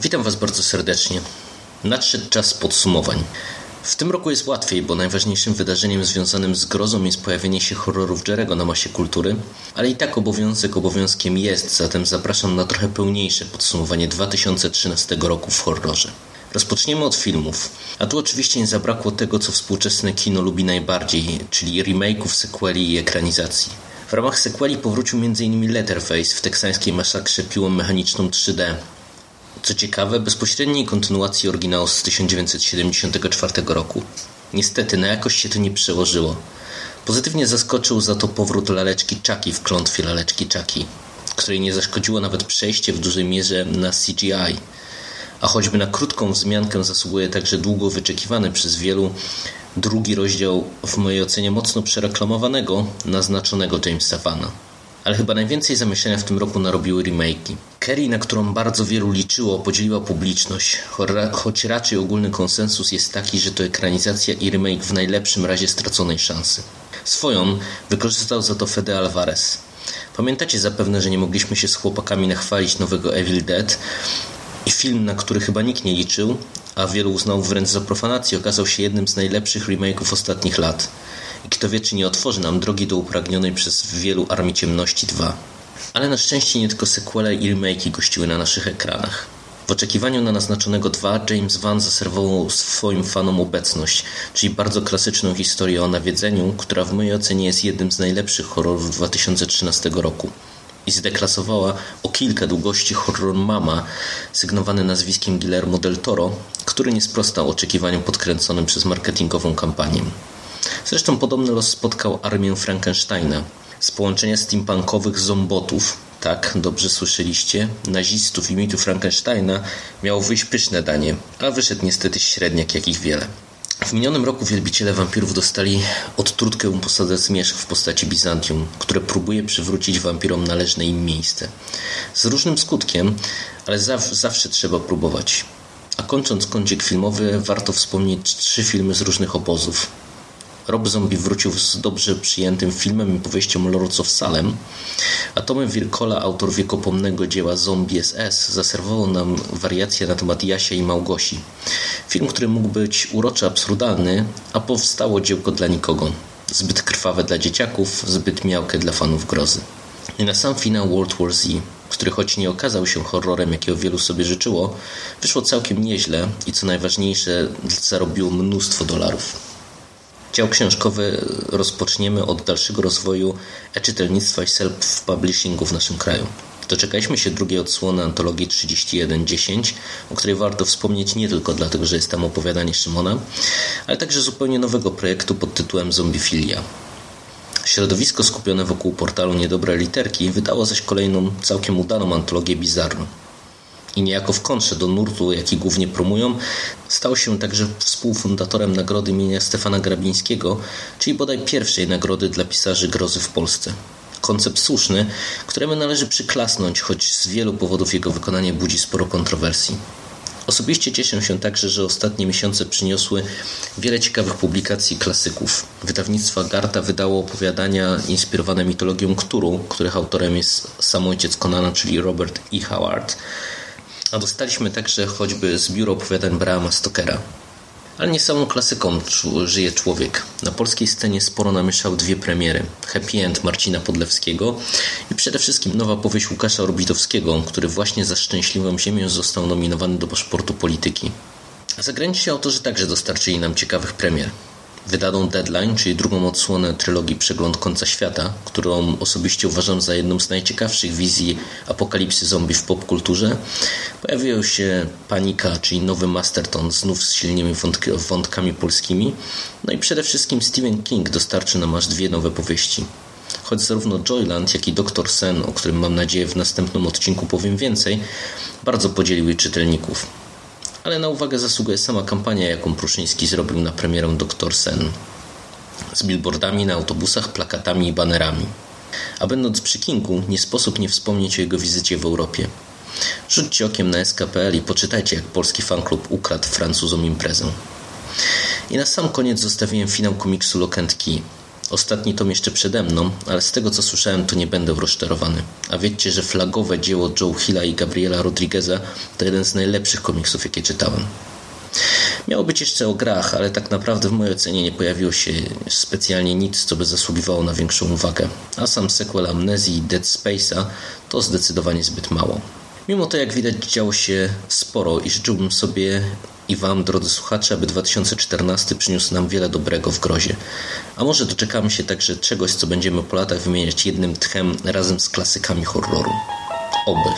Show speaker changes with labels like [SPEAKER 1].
[SPEAKER 1] Witam Was bardzo serdecznie. Nadszedł czas podsumowań. W tym roku jest łatwiej, bo najważniejszym wydarzeniem związanym z grozą jest pojawienie się horrorów Jerego na masie kultury, ale i tak obowiązek obowiązkiem jest, zatem zapraszam na trochę pełniejsze podsumowanie 2013 roku w horrorze. Rozpoczniemy od filmów, a tu oczywiście nie zabrakło tego, co współczesne kino lubi najbardziej, czyli remake'ów, sequeli i ekranizacji. W ramach sequeli powrócił m.in. Letterface w teksańskiej masakrze piłą mechaniczną 3D, co ciekawe, bezpośredniej kontynuacji oryginału z 1974 roku. Niestety, na jakość się to nie przełożyło. Pozytywnie zaskoczył za to powrót laleczki Chucky w klątwie laleczki Chucky, której nie zaszkodziło nawet przejście w dużej mierze na CGI. A choćby na krótką wzmiankę zasługuje także długo wyczekiwany przez wielu drugi rozdział w mojej ocenie mocno przereklamowanego, naznaczonego Jamesa Vana ale chyba najwięcej zamieszania w tym roku narobiły remake'i. Kerry, na którą bardzo wielu liczyło, podzieliła publiczność, choć raczej ogólny konsensus jest taki, że to ekranizacja i remake w najlepszym razie straconej szansy. Swoją wykorzystał za to Fede Alvarez. Pamiętacie zapewne, że nie mogliśmy się z chłopakami nachwalić nowego Evil Dead film, na który chyba nikt nie liczył, a wielu uznał wręcz za profanację, okazał się jednym z najlepszych remake'ów ostatnich lat. I kto wie, czy nie otworzy nam drogi do upragnionej przez wielu Armii Ciemności 2. Ale na szczęście nie tylko sequele i remake'i gościły na naszych ekranach. W oczekiwaniu na naznaczonego 2 James Van zaserwował swoim fanom obecność, czyli bardzo klasyczną historię o nawiedzeniu, która w mojej ocenie jest jednym z najlepszych horrorów 2013 roku i zdeklasowała o kilka długości horror Mama, sygnowany nazwiskiem Guillermo del Toro, który nie sprostał oczekiwaniom podkręconym przez marketingową kampanię. Zresztą podobny los spotkał armię Frankensteina. Z połączenia steampunkowych zombotów, tak, dobrze słyszeliście, nazistów i mitu Frankensteina miało wyjść pyszne danie, a wyszedł niestety średniak jakich wiele. W minionym roku wielbiciele wampirów dostali odtrutkę posadę zmierzch w postaci Bizantium, które próbuje przywrócić wampirom należne im miejsce. Z różnym skutkiem, ale zaw zawsze trzeba próbować. A kończąc kącik filmowy, warto wspomnieć trzy filmy z różnych obozów. Rob Zombie wrócił z dobrze przyjętym filmem i powieścią Lords of Salem, a Tomem Wirkola, autor wiekopomnego dzieła Zombie SS, zaserwował nam wariację na temat Jasia i Małgosi. Film, który mógł być uroczy absurdalny, a powstało dziełko dla nikogo. Zbyt krwawe dla dzieciaków, zbyt miałkie dla fanów grozy. I na sam finał World War Z, który choć nie okazał się horrorem, jakiego wielu sobie życzyło, wyszło całkiem nieźle i co najważniejsze, zarobiło mnóstwo dolarów. Dział książkowy rozpoczniemy od dalszego rozwoju e-czytelnictwa i self-publishingu w naszym kraju. Doczekaliśmy się drugiej odsłony antologii 3110, o której warto wspomnieć nie tylko dlatego, że jest tam opowiadanie Szymona, ale także zupełnie nowego projektu pod tytułem Zombifilia. Środowisko skupione wokół portalu Niedobre Literki wydało zaś kolejną całkiem udaną antologię Bizarro i niejako w kontrze do nurtu, jaki głównie promują, stał się także współfundatorem nagrody imienia Stefana Grabińskiego, czyli bodaj pierwszej nagrody dla pisarzy grozy w Polsce. Koncept słuszny, któremu należy przyklasnąć, choć z wielu powodów jego wykonanie budzi sporo kontrowersji. Osobiście cieszę się także, że ostatnie miesiące przyniosły wiele ciekawych publikacji klasyków. Wydawnictwo Garta wydało opowiadania inspirowane mitologią Kturu, których autorem jest sam ojciec Konana, czyli Robert E. Howard. A dostaliśmy także choćby z biura opowiadań Brama Stokera. Ale nie samą klasyką żyje człowiek. Na polskiej scenie sporo namieszał dwie premiery. Happy End Marcina Podlewskiego i przede wszystkim nowa powieść Łukasza Orbitowskiego, który właśnie za Szczęśliwą Ziemią został nominowany do paszportu polityki. A zagraniczni autorzy także dostarczyli nam ciekawych premier wydaną Deadline, czyli drugą odsłonę trylogii Przegląd Końca Świata, którą osobiście uważam za jedną z najciekawszych wizji apokalipsy zombie w popkulturze, pojawiła się Panika, czyli nowy Masterton, znów z silnymi wątkami polskimi, no i przede wszystkim Stephen King dostarczy nam aż dwie nowe powieści. Choć zarówno Joyland, jak i Dr. Sen, o którym mam nadzieję w następnym odcinku powiem więcej, bardzo podzieliły czytelników ale na uwagę zasługuje sama kampania, jaką Pruszyński zrobił na premierę Doktor Sen. Z billboardami na autobusach, plakatami i banerami. A będąc przy Kingu, nie sposób nie wspomnieć o jego wizycie w Europie. Rzućcie okiem na SKPL i poczytajcie, jak polski fanklub ukradł Francuzom imprezę. I na sam koniec zostawiłem finał komiksu Key. Ostatni tom jeszcze przede mną, ale z tego co słyszałem to nie będę rozczarowany. A wiecie, że flagowe dzieło Joe Hilla i Gabriela Rodrigueza to jeden z najlepszych komiksów jakie czytałem. Miało być jeszcze o grach, ale tak naprawdę w mojej ocenie nie pojawiło się specjalnie nic, co by zasługiwało na większą uwagę. A sam sequel Amnezji i Dead Space'a to zdecydowanie zbyt mało. Mimo to, jak widać, działo się sporo i życzyłbym sobie i Wam, drodzy słuchacze, aby 2014 przyniósł nam wiele dobrego w grozie. A może doczekamy się także czegoś, co będziemy po latach wymieniać jednym tchem razem z klasykami horroru. Oby.